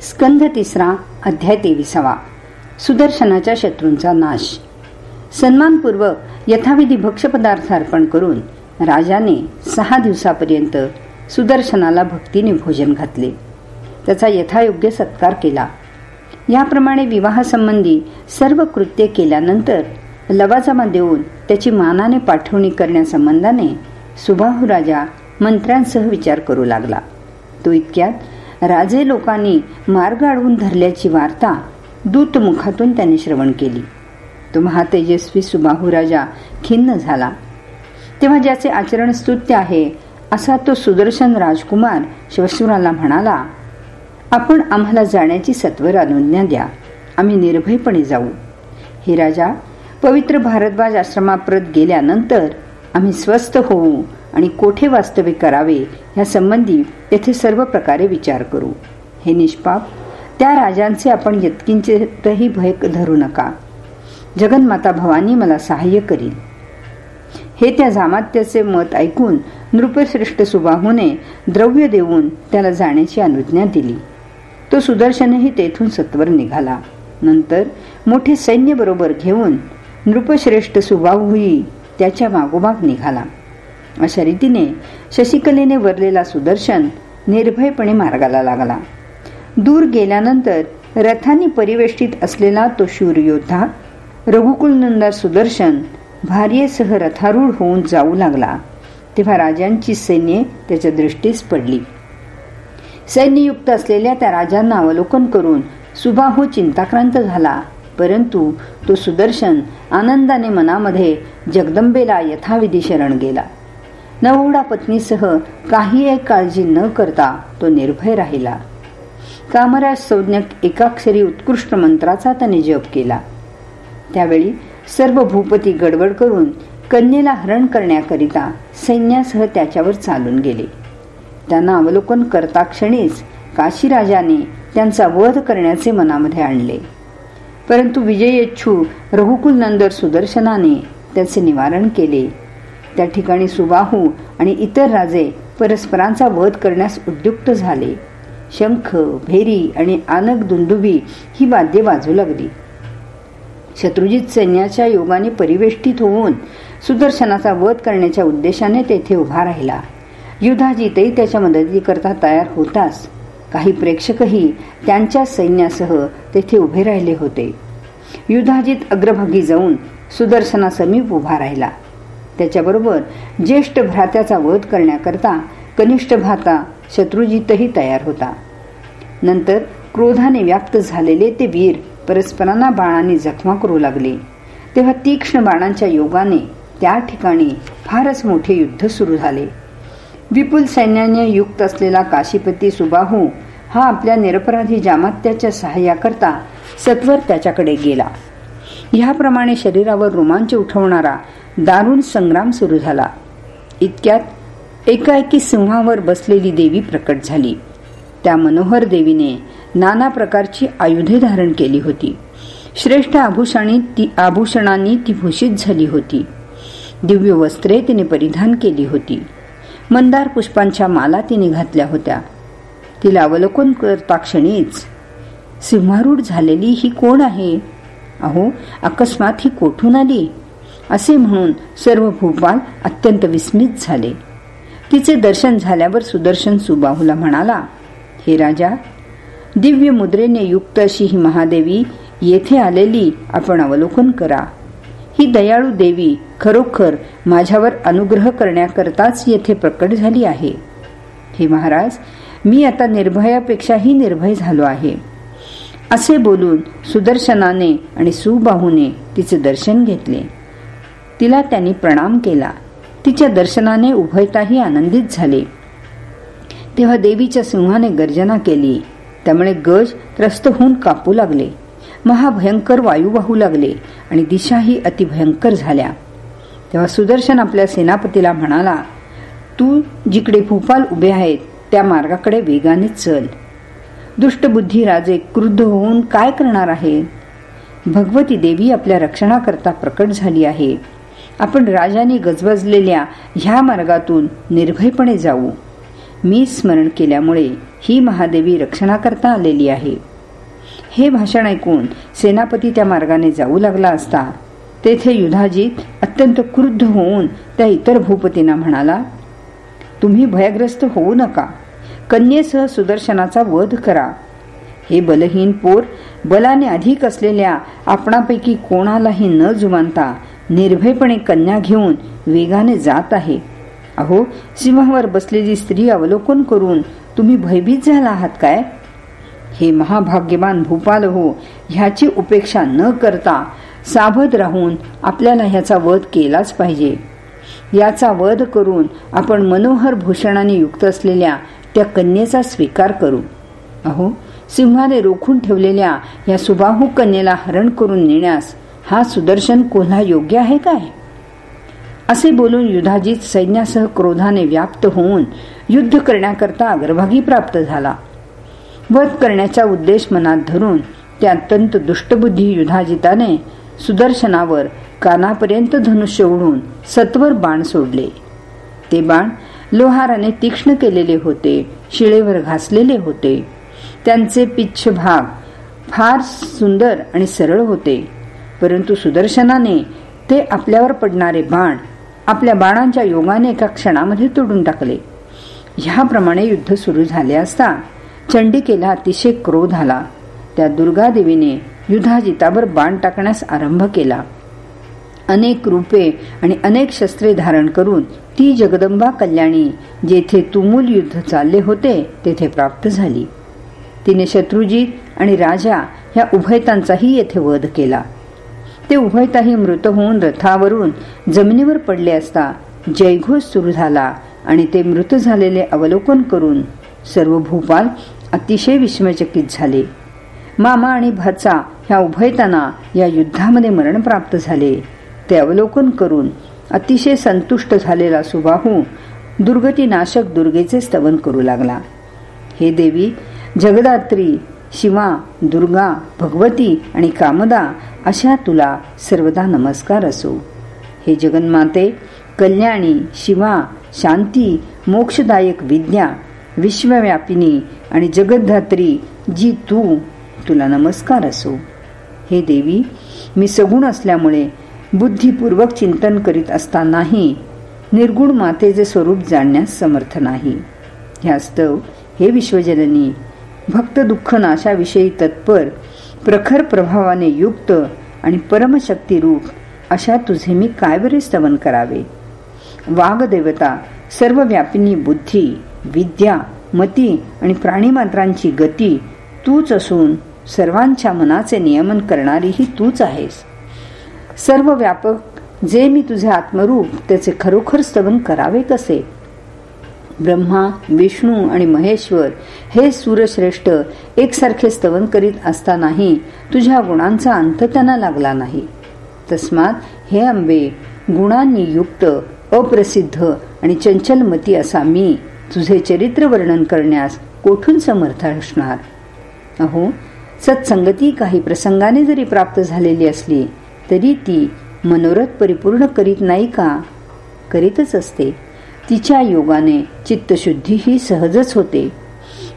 स्कंध तिसरा अध्याय तेविसावा. सुदर्शनाच्या शत्रूंचा नाश. सन्मानपूर्वक यथाविधी भक्षपदार्थ अर्पण करून राजाने सहा दिवसापर्यंत सुदर्शनाला भक्तीने भोजन घातले. त्याचा यथायोग्य सत्कार केला. याप्रमाणे विवाहासंबंधी सर्व कृत्य केल्यानंतर लवाजमा देऊन त्याची मानाने पाठवणी करण्यासंबंधाने सुबाहू राजा मंत्र्यांसह विचार करू लागला. तो इतक्यात राजे लोकांनी मार्ग अडवून धरल्याची वार्ता दूतमुखातून त्याने श्रवण केली. तो महातेजस्वी सुबाहू राजा खिन्न झाला. तेव्हा ज्याचे आचरण स्तुत्य आहे असा तो सुदर्शन राजकुमार शिवसुराला म्हणाला आपण आम्हाला जाण्याची सत्वर अनुज्ञा द्या. आम्ही निर्भयपणे जाऊ. हे राजा पवित्र भारद्वाज आश्रमाप्रत गेल्यानंतर आम्ही स्वस्थ होऊ आणि कोठे वास्तव्य करावे ह्यासंबंधी संबंधी येथे सर्व प्रकारे विचार करू. हे निष्पाप त्या राजांचे आपण यत्किंचितही भय धरू नका. जगन्माता भवानी मला सहाय्य करील. हे त्या जामात्याचे मत ऐकून नृपश्रेष्ठ सुबाहूने द्रव्य देऊन त्याला जाण्याची अनुज्ञा दिली. तो सुदर्शनही तेथून सत्वर निघाला. नंतर मोठे सैन्य बरोबर घेऊन नृपश्रेष्ठ सुबाहूही त्याच्या मागोमाग निघाला. अशा रीतीने शशिकलेने वरलेला सुदर्शन निर्भयपणे मार्गाला लागला. दूर गेल्यानंतर रथांनी परिवेष्टित असलेला तो शूर योद्धा रघुकुलनंदा सुदर्शन भार्येसह रथारूढ होऊन जाऊ लागला. तेव्हा राजांची सैन्य त्याच्या दृष्टीस पडली. सैन्ययुक्त असलेल्या त्या राजांना अवलोकन करून सुबाहू चिंताक्रांत झाला. परंतु तो सुदर्शन आनंदाने मनामध्ये जगदंबेला यथाविधी शरण गेला. नवोडा पत्नीसह काही एक काळजी न करता तो निर्भय राहिला. कामराज संज्ञक एकाक्षरी उत्कृष्ट मंत्राचा त्याने जप केला. त्यावेळी सर्व भूपती गडबड करून कन्येला हरण करण्याकरिता सैन्यासह त्याच्यावर चालून गेले. त्यांना अवलोकन करता क्षणीच काशीराजाने त्यांचा वध करण्याचे मनामध्ये आणले. परंतु विजयेच्छू रघुकुल नंदर सुदर्शनाने त्याचे निवारण केले. त्या ठिकाणी सुबाहू आणि इतर राजे परस्परांचा वध करण्यास उद्युक्त झाले. शंख भेरी आणि आनक दुंदुबी ही वाद्ये वाजू लागली. शत्रुजित सैन्याच्या योगाने परिवेष्टित होऊन सुदर्शनाचा वध करण्याच्या उद्देशाने तेथे उभा राहिला. युधाजीतही त्याच्या मदतीकरता तयार होताच. काही प्रेक्षकही त्यांच्या सैन्यासह तेथे उभे राहिले होते. युधाजीत अग्रभागी जाऊन सुदर्शनासमीप उभा राहिला. त्याच्याबरोबर ज्येष्ठ भ्रात्याचा वध करण्याकरता कनिष्ठ भाता शत्रुजितही तयार होता. नंतर क्रोधाने व्याप्त झालेले ते वीर परस्परांना बाणाने जखमा करू लागले. तेव्हा तीक्ष्ण बाणांच्या योगाने त्या ठिकाणी फारच मोठे युद्ध सुरू झाले. विपुल सैन्याने युक्त असलेला काशीपती सुबाहू हा आपल्या निरपराधी जामात्याच्या सहाय्याकरता सत्वर त्याच्याकडे गेला. ह्याप्रमाणे शरीरावर रोमांच उठवणारा दारुण संग्राम सुरू झाला. इतक्यात एकाएकी सिंहावर बसलेली देवी प्रकट झाली. त्या मनोहर देवीने नाना प्रकारची आयुधे धारण केली होती. श्रेष्ठ आभूषणी ती आभूषणांनी ती भूषित झाली होती. दिव्य वस्त्रे तिने परिधान केली होती. मंदार पुष्पांच्या माला तिने घातल्या होत्या. तिला अवलोकन करता क्षणीच सिंहारूढ झालेली ही कोण आहे? अहो अकस्मात ही कोठून आली? असे म्हणून सर्व भूपाल अत्यंत विस्मित झाले. तिचे दर्शन झाल्यावर सुदर्शन सुबाहूला म्हणाला हे राजा दिव्य मुद्रेने युक्त अशी ही महादेवी येथे आलेली आपण अवलोकन करा. ही दयाळू देवी खरोखर माझ्यावर अनुग्रह करण्याकरताच येथे प्रकट झाली आहे. हे महाराज मी आता निर्भयापेक्षाही निर्भय झालो आहे. असे बोलून सुदर्शनाने आणि सुबाहूने तिचे दर्शन घेतले. तिला त्यांनी प्रणाम केला. तिच्या दर्शनाने उभयताही आनंदित झाले. तेव्हा देवीच्या सिंहाने गर्जना केली. त्यामुळे गज त्रस्त होऊन कापू लागले. महाभयंकर वायू वाहू लागले आणि दिशाही अतिभयंकर झाल्या. तेव्हा सुदर्शन आपल्या सेनापतीला म्हणाला तू जिकडे भूपाल उभे आहेत त्या मार्गाकडे वेगाने चल. दुष्टबुद्धी राजे क्रुद्ध होऊन काय करणार आहे भगवती देवी आपल्या रक्षणाकरता प्रकट झाली आहे. आपण राजाने गजबजलेल्या ह्या मार्गातून निर्भयपणे जाऊ. मी स्मरण केल्यामुळे ही महादेवी रक्षणाकरता आलेली आहे. हे भाषण ऐकून सेनापती त्या मार्गाने जाऊ लागला असता तेथे युधाजीत अत्यंत क्रुद्ध होऊन त्या इतर भूपतींना म्हणाला तुम्ही भयग्रस्त होऊ नका. कन्येसह सुदर्शनाचा वध करा. हे बलहीन पोर बलाने अधिक असलेल्या आपणापैकी कोणालाही न जुमानता निर्भयपणे कन्या घेऊन वेगाने जात आहे. अहो सिंहावर बसलेली स्त्री अवलोकन करून तुम्ही भयभीत झाला आहात काय? हे महाभाग्यवान भूपाल हो ह्याची उपेक्षा न करता सावध राहून आपल्याला ह्याचा वध केलाच पाहिजे. याचा वध करून आपण मनोहर भूषणाने युक्त असलेल्या त्या कन्येचा स्वीकार करू. अहो सिंहाने रोखून ठेवलेल्या या सुबाहू कन्येला हरण करून नेण्यास हा सुदर्शन कोल्हा योग्य आहे काय? असे बोलून युधाजीत सैन्यासह क्रोधाने व्याप्त होऊन युद्ध करण्याकरता अग्रभागी प्राप्त झाला. वध करण्याचा उद्देश मनात धरून त्या अत्यंत दुष्टबुद्धी युधाजिताने सुदर्शनावर कानापर्यंत धनुष्य उडून सत्वर बाण सोडले. ते बाण लोहाराने तीक्ष्ण केलेले होते शिळेवर घासलेले होते. त्यांचे पिच्छ भाग फार सुंदर आणि सरळ होते. परंतु सुदर्शनाने ते आपल्यावर पडणारे बाण आपल्या बाणांच्या योगाने एका क्षणामध्ये तोडून टाकले. ह्याप्रमाणे युद्ध सुरू झाले असता चंडिकेला अतिशय क्रोध आला. त्या दुर्गादेवीने युधाजितावर बाण टाकण्यास आरंभ केला. अनेक रूपे आणि अनेक शस्त्रे धारण करून ती जगदंबा कल्याणी जेथे तुमूल युद्ध चालले होते तेथे प्राप्त झाली. तिने शत्रुजीत आणि राजा ह्या उभयतांचाही येथे वध केला. ते उभयताही मृत होऊन रथावरून जमिनीवर पडले असता जयघोष सुरू झाला आणि ते मृत झालेले अवलोकन करून सर्व भूपाल अतिशय विस्मयचकित झाले. मामा आणि भाचा ह्या उभयताना या युद्धामध्ये मरण प्राप्त झाले. ते अवलोकन करून अतिशय संतुष्ट झालेला सुबाहू दुर्गती नाशक दुर्गेचे स्तवन करू लागला. हे देवी जगदात्री शिवा दुर्गा भगवती आणि कामदा अशा तुला सर्वदा नमस्कार असो. हे जगन्माते कल्याणी शिवा शांती मोक्षदायक विद्या विश्वव्यापिनी आणि जगद्धात्री जी तू तुला नमस्कार असो. हे देवी मी सगुण असल्यामुळे बुद्धिपूर्वक चिंतन करीत असतानाही निर्गुण मातेचे स्वरूप जाणण्यास समर्थ नाही. ह्यास्तव हे विश्वजननी भक्त दुःख नाशाविषयी तत्पर प्रखर प्रभावाने युक्त आणि परमशक्ती रूप अशा तुझे मी काय बरे स्तवन करावे? वाघदेवता सर्व व्यापिनी बुद्धी विद्या मती आणि प्राणीमात्रांची गती तूच असून सर्वांच्या मनाचे नियमन करणारीही तूच आहेस. सर्व व्यापक जे मी तुझे आत्मरूप त्याचे खरोखर स्तवन करावे कसे? ब्रह्मा विष्णू आणि महेश्वर हे सूरश्रेष्ठ एकसारखे स्तवन करीत असतानाही तुझ्या गुणांचा अंत त्यांना लागला नाही. तस्मात हे आंबे गुणांनी युक्त अप्रसिद्ध आणि चंचलमती असा मी तुझे चरित्र वर्णन करण्यास कोठून समर्थ असणार? अहो सत्संगती काही प्रसंगाने जरी प्राप्त झालेली असली तरी ती मनोरथ परिपूर्ण करीत नाही का? करीतच असते. तिच्या योगाने चित्तशुद्धी ही सहजच होते.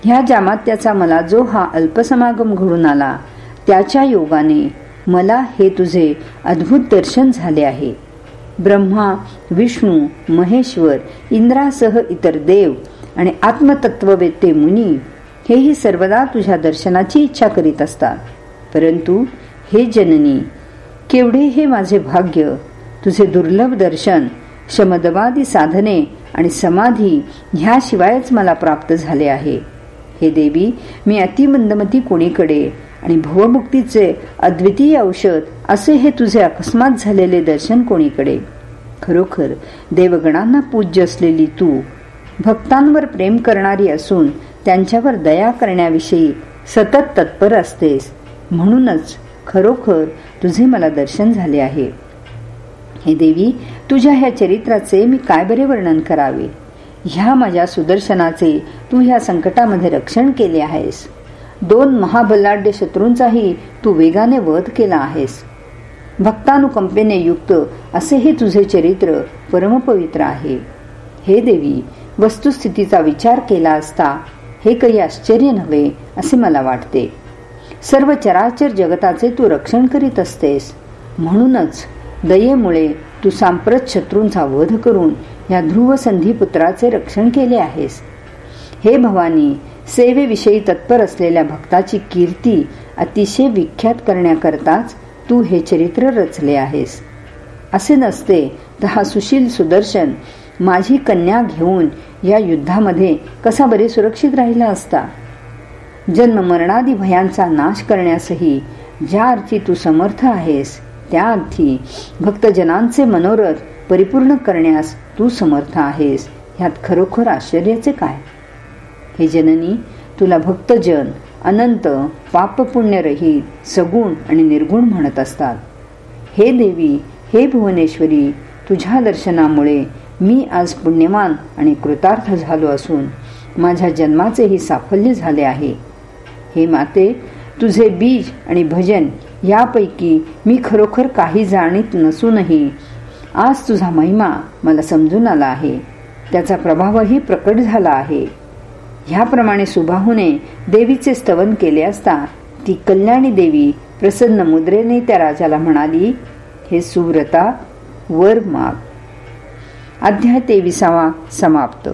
ह्या जामात्याचा मला जो हा अल्पसमागम घडून आला त्याच्या योगाने मला हे तुझे अद्भुत दर्शन झाले आहे. ब्रह्मा विष्णू महेश्वर इंद्रासह इतर देव आणि आत्मतत्ववेत्ते मुनी हेही सर्वदा तुझ्या दर्शनाची इच्छा करीत असतात. परंतु हे जननी केवढे हे माझे भाग्य तुझे दुर्लभ दर्शन शमदवादी साधने आणि समाधी ह्याशिवायच मला प्राप्त झाले आहे. हे देवी मी अतिमंदमती कोणीकडे आणि भवमुक्तीचे अद्वितीय औषध असे हे तुझे अकस्मात झालेले दर्शन कोणीकडे? खरोखर देवगणांना पूज्य असलेली तू भक्तांवर प्रेम करणारी असून त्यांच्यावर दया करण्याविषयी सतत तत्पर असतेस. म्हणूनच खरोखर तुझे मला दर्शन झाले आहे. हे देवी तुझ्या ह्या चरित्राचे मी काय बरे वर्णन करावे? ह्या माझ्या सुदर्शनाचे तू ह्या संकटामध्ये रक्षण केले आहेस. दोन महाबल्लाढ्य शत्रूंचाही तू वेगाने वध केला आहेस. भक्तानुकंपेने युक्त असे हे तुझे चरित्र परमपवित्र आहे. हे देवी वस्तुस्थितीचा विचार केला असता हे काही आश्चर्य नव्हे असे मला वाटते. सर्व चराचर जगताचे तू रक्षण करीत असतेस. म्हणूनच दयेमुळे तू सांप्रत शत्रूंचा वध करून या ध्रुव संधीपुत्राचे रक्षण केले आहेस. हे भवानी सेवेविषयी तत्पर असलेल्या भक्ताची कीर्ती अतिशय विख्यात करण्याकरताच तू हे चरित्र रचले आहेस. असे नसते तर हा सुशील सुदर्शन माझी कन्या घेऊन या युद्धामध्ये कसा बरे सुरक्षित राहिला असता? जन्ममरणादी भयांचा नाश करण्यासही ज्या अर्थी तू समर्थ आहेस त्या अर्थी भक्तजनांचे मनोरथ परिपूर्ण करण्यास तू समर्थ आहेस. ह्यात खरोखर आश्चर्याचे काय? हे जननी तुला भक्तजन अनंत पापपुण्यरहित सगुण आणि निर्गुण म्हणत असतात. हे देवी हे भुवनेश्वरी तुझ्या दर्शनामुळे मी आज पुण्यवान आणि कृतार्थ झालो असून माझ्या जन्माचेही साफल्य झाले आहे. हे माते तुझे बीज आणि भजन यापैकी मी खरोखर काही जाणीत नसूनही आज तुझा महिमा मला समजून आला आहे. त्याचा प्रभावही प्रकट झाला आहे. ह्याप्रमाणे सुबाहूने देवीचे स्तवन केले असता ती कल्याणी देवी प्रसन्न मुद्रेने त्या राजाला म्हणाली हे सुव्रता वर माग. अध्याय तेविसावा समाप्त.